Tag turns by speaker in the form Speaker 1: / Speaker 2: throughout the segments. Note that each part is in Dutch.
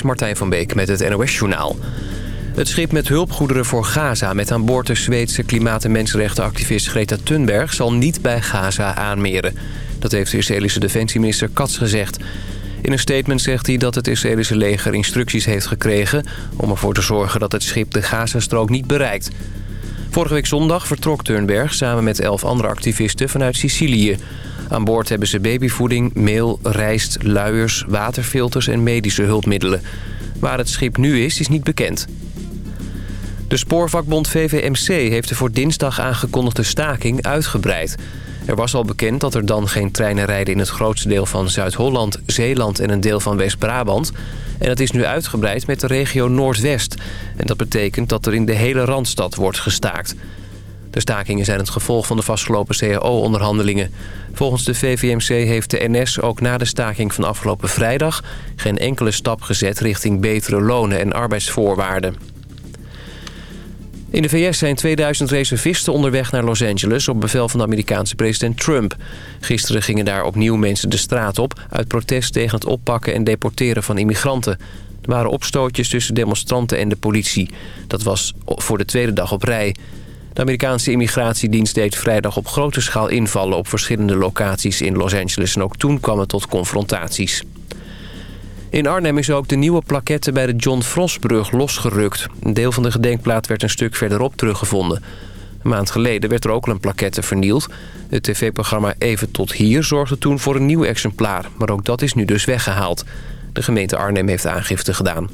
Speaker 1: Martijn van Beek met het NOS-journaal. Het schip met hulpgoederen voor Gaza met aan boord de Zweedse klimaat- en mensenrechtenactivist Greta Thunberg zal niet bij Gaza aanmeren. Dat heeft de Israëlische defensieminister Katz gezegd. In een statement zegt hij dat het Israëlische leger instructies heeft gekregen... om ervoor te zorgen dat het schip de Gazastrook niet bereikt. Vorige week zondag vertrok Thunberg samen met elf andere activisten vanuit Sicilië. Aan boord hebben ze babyvoeding, meel, rijst, luiers, waterfilters en medische hulpmiddelen. Waar het schip nu is, is niet bekend. De spoorvakbond VVMC heeft de voor dinsdag aangekondigde staking uitgebreid. Er was al bekend dat er dan geen treinen rijden in het grootste deel van Zuid-Holland, Zeeland en een deel van West-Brabant. En dat is nu uitgebreid met de regio Noordwest. En dat betekent dat er in de hele Randstad wordt gestaakt. De stakingen zijn het gevolg van de vastgelopen CAO-onderhandelingen. Volgens de VVMC heeft de NS ook na de staking van afgelopen vrijdag... geen enkele stap gezet richting betere lonen en arbeidsvoorwaarden. In de VS zijn 2000 reservisten onderweg naar Los Angeles... op bevel van de Amerikaanse president Trump. Gisteren gingen daar opnieuw mensen de straat op... uit protest tegen het oppakken en deporteren van immigranten. Er waren opstootjes tussen demonstranten en de politie. Dat was voor de tweede dag op rij. De Amerikaanse immigratiedienst deed vrijdag op grote schaal invallen... op verschillende locaties in Los Angeles. En ook toen kwam het tot confrontaties. In Arnhem is ook de nieuwe plaquette bij de John Frostbrug losgerukt. Een deel van de gedenkplaat werd een stuk verderop teruggevonden. Een maand geleden werd er ook al een plaquette vernield. Het tv-programma Even tot hier zorgde toen voor een nieuw exemplaar. Maar ook dat is nu dus weggehaald. De gemeente Arnhem heeft aangifte gedaan.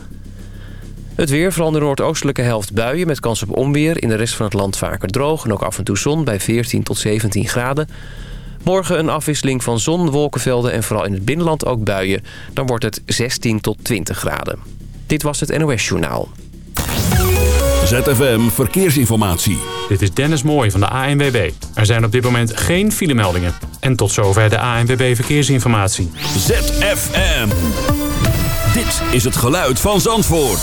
Speaker 1: Het weer, vooral in de noordoostelijke helft buien met kans op onweer. In de rest van het land vaker droog en ook af en toe zon bij 14 tot 17 graden. Morgen een afwisseling van zon, wolkenvelden en vooral in het binnenland ook buien. Dan wordt het 16 tot 20 graden. Dit was het NOS Journaal.
Speaker 2: ZFM Verkeersinformatie.
Speaker 3: Dit is Dennis Mooij van de ANWB. Er zijn op dit moment geen filemeldingen. En tot zover de ANWB Verkeersinformatie.
Speaker 2: ZFM. Dit is het geluid van Zandvoort.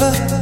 Speaker 4: never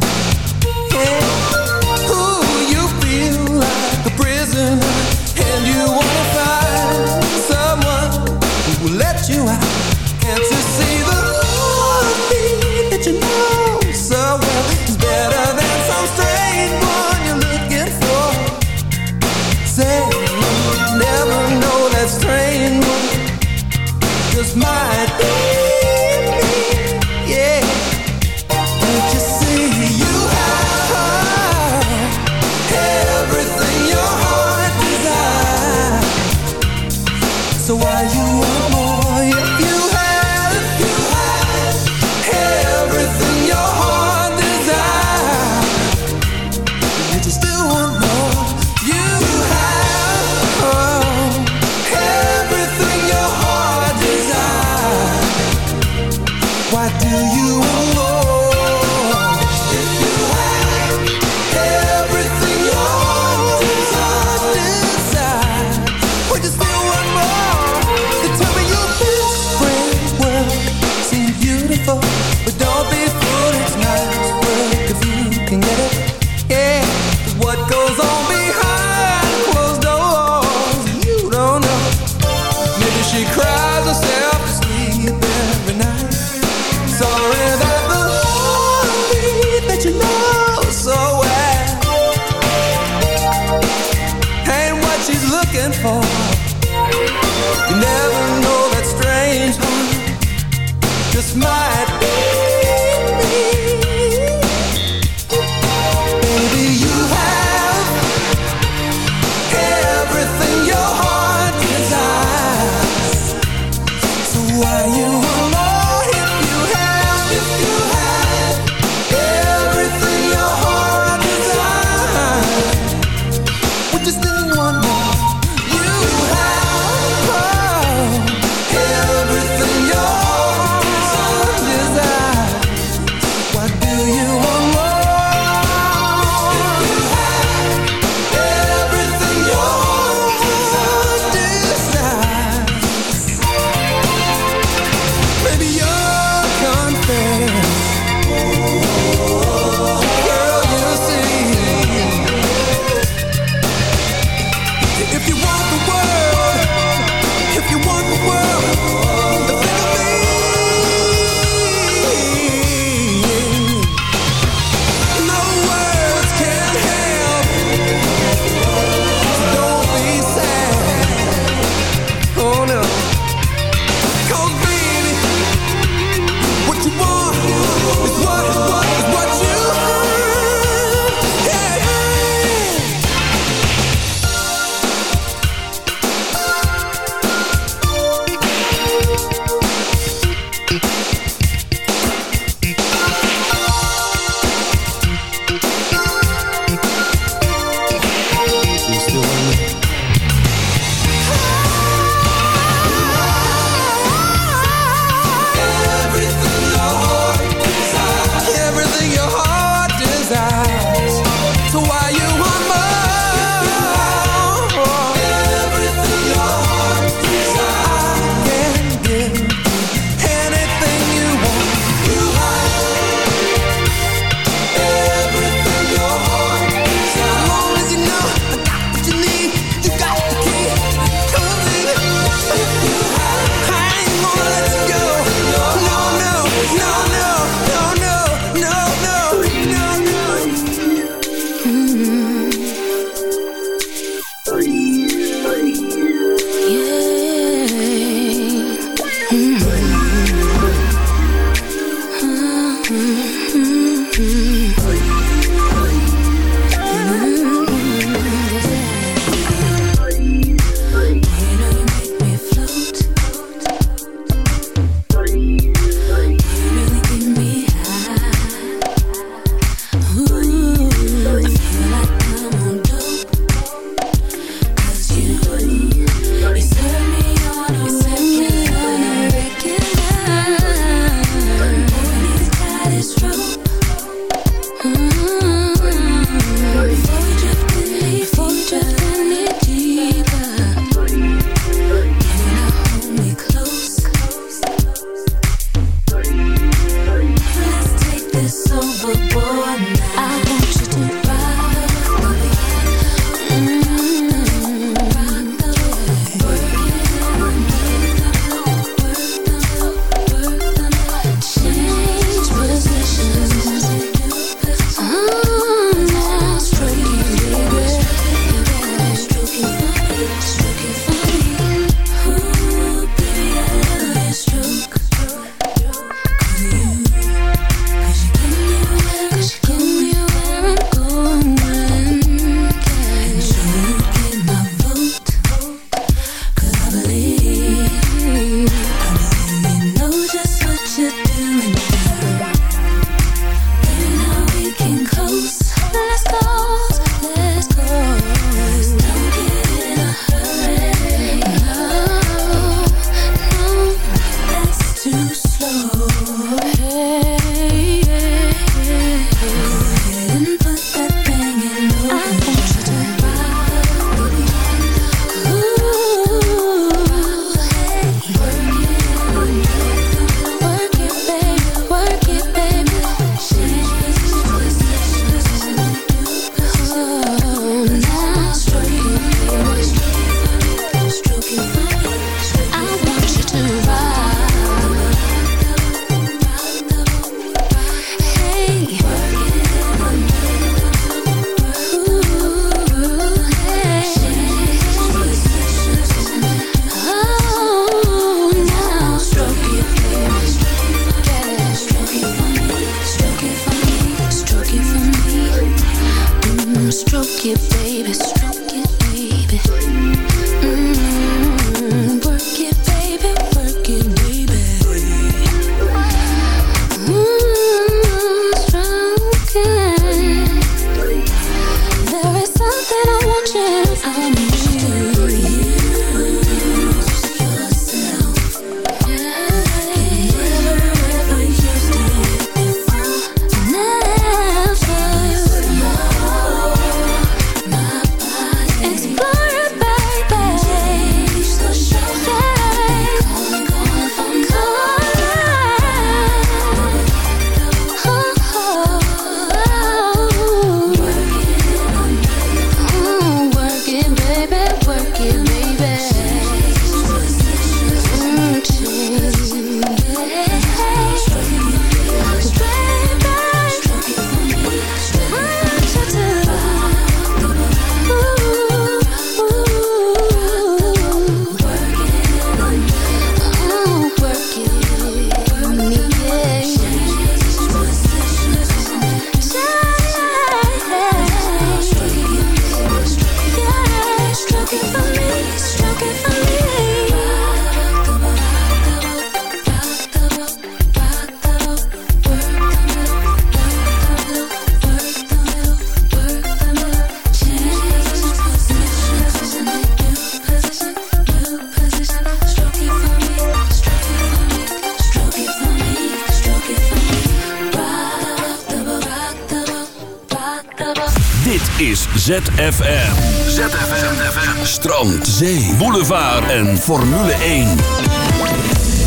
Speaker 2: ZFM. ZFM. ZFM. Strand, zee, boulevard en Formule 1.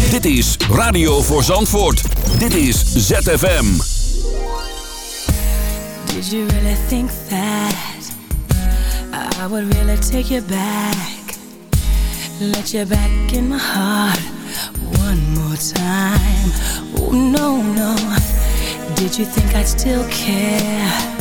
Speaker 2: Dit is Radio voor Zandvoort. Dit is ZFM.
Speaker 5: Did you really think that I would really take you back? Let you back in my heart one more time. Oh no, no. Did you think I'd still care?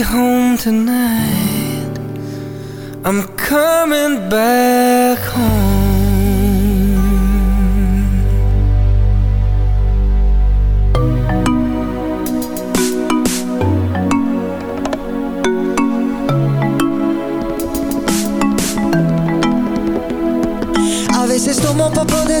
Speaker 6: home tonight. I'm coming back home.
Speaker 7: Tomo pa' poder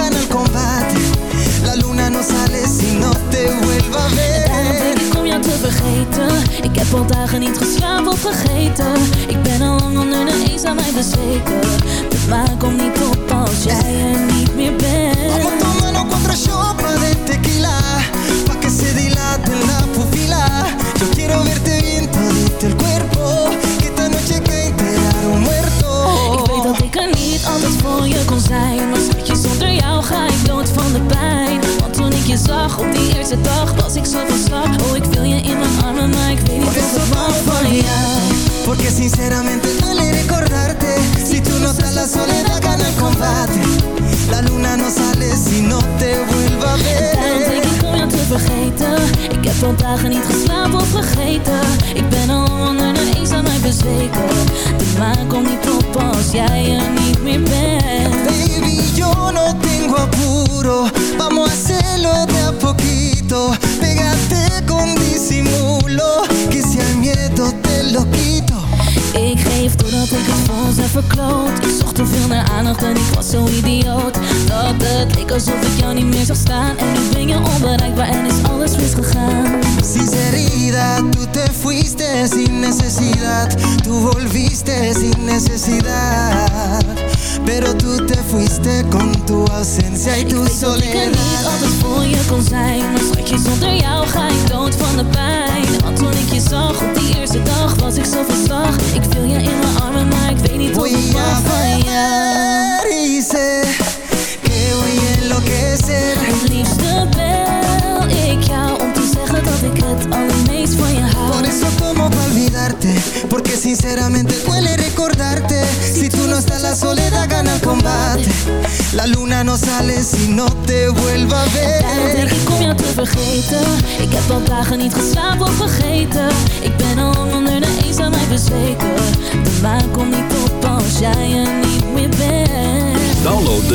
Speaker 7: gana el combate. La luna no sale si no te vuelva a ver.
Speaker 8: Ik om jou te vergeten. Ik heb al dagen niet geslapen of vergeten. Ik ben al lang onder de eens aan mij bezweken. De maan komt niet op als jij er niet meer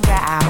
Speaker 9: the ground.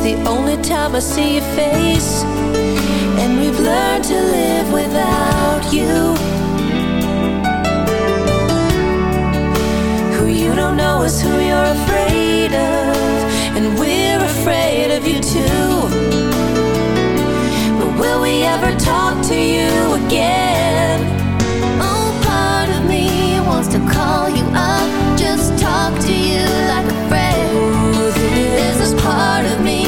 Speaker 9: It's the
Speaker 10: only
Speaker 11: time I see your face. And we've learned to live without you. Who you don't know is who you're afraid of. And we're afraid of you too. But will we ever talk to you again?
Speaker 10: Oh, part of me wants to call you up, just talk to you like a friend. There's this part of me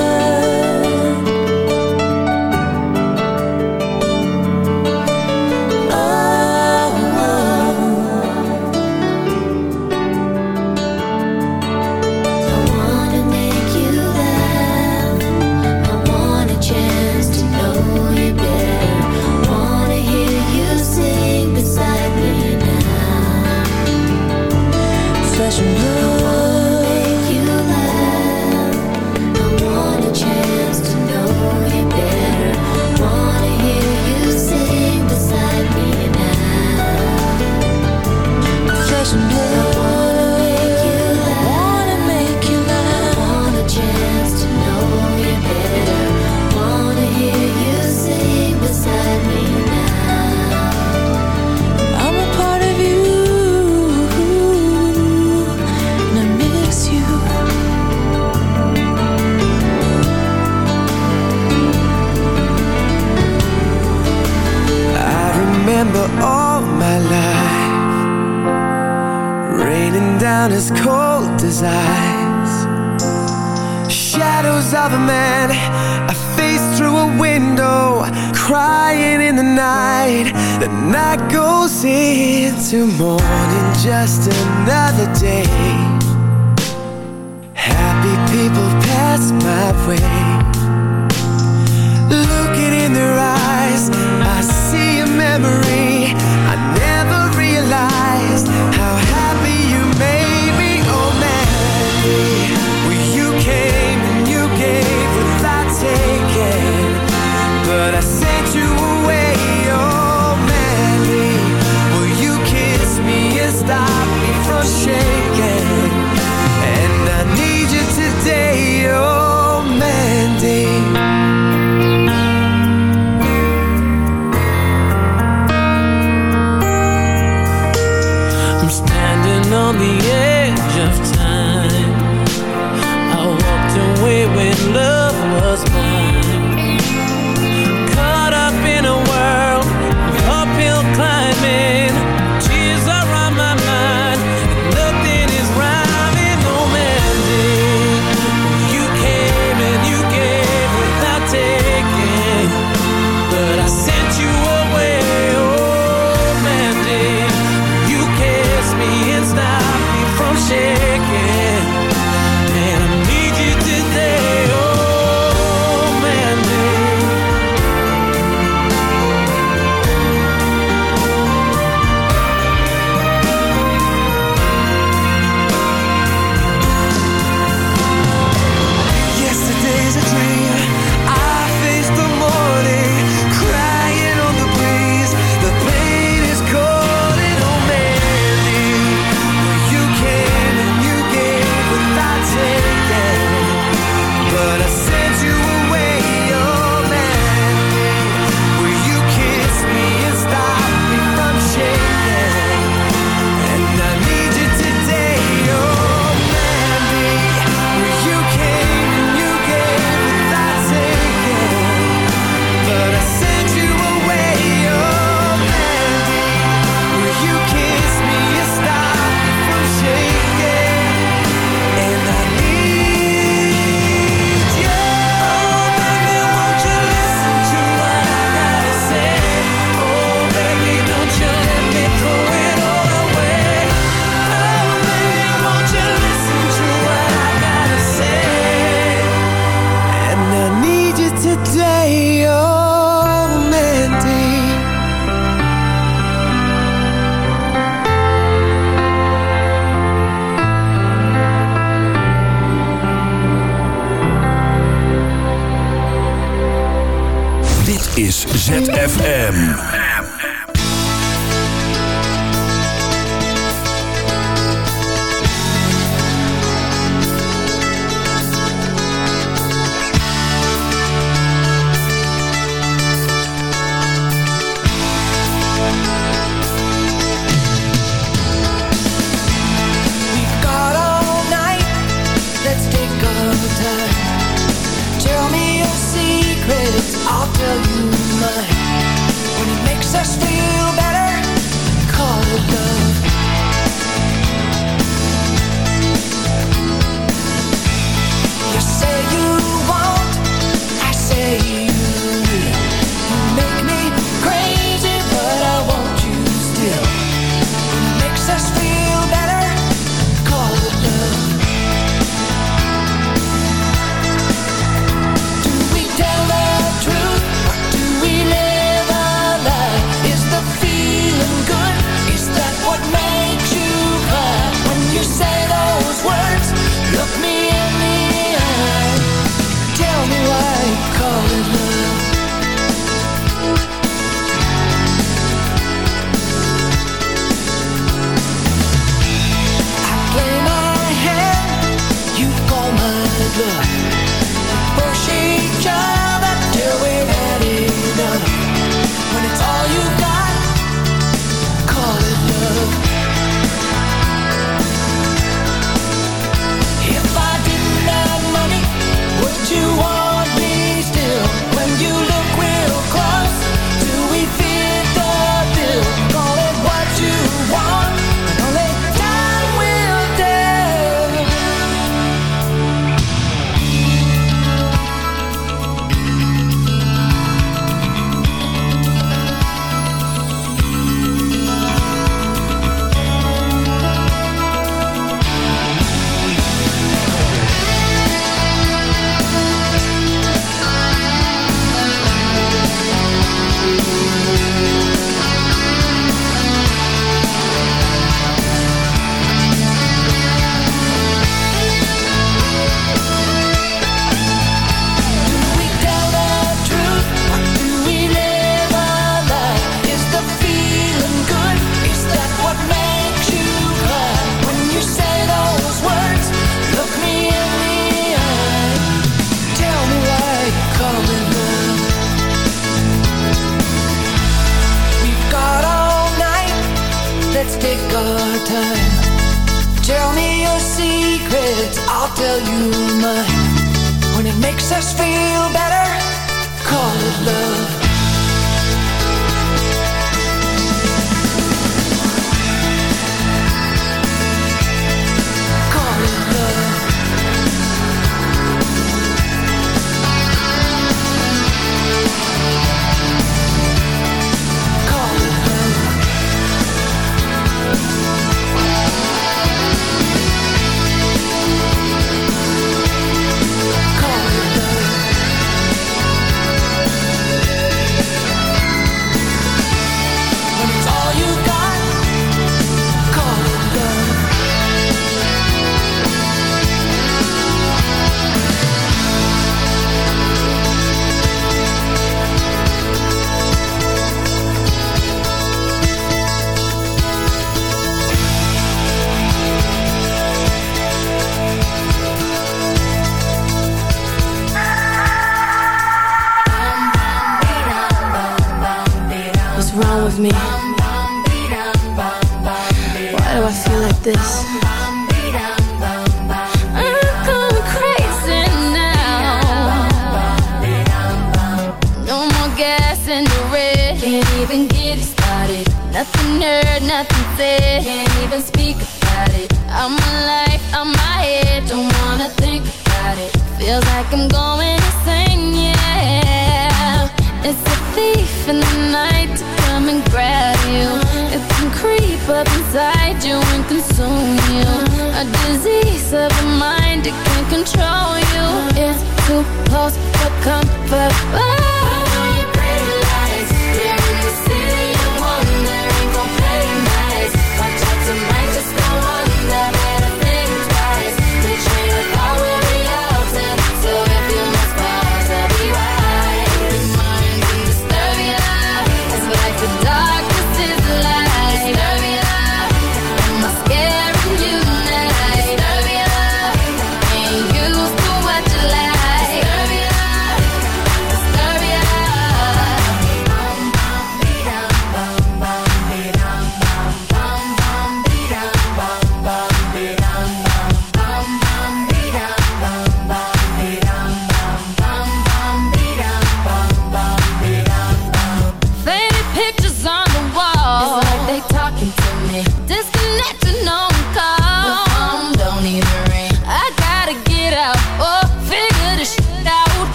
Speaker 4: Down as cold as ice. Shadows of a man A face through a window, crying in the night. The night goes into morning, just another day. Happy people pass my way.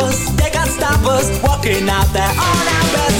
Speaker 12: us, they can't stop us. Walking out there on our best.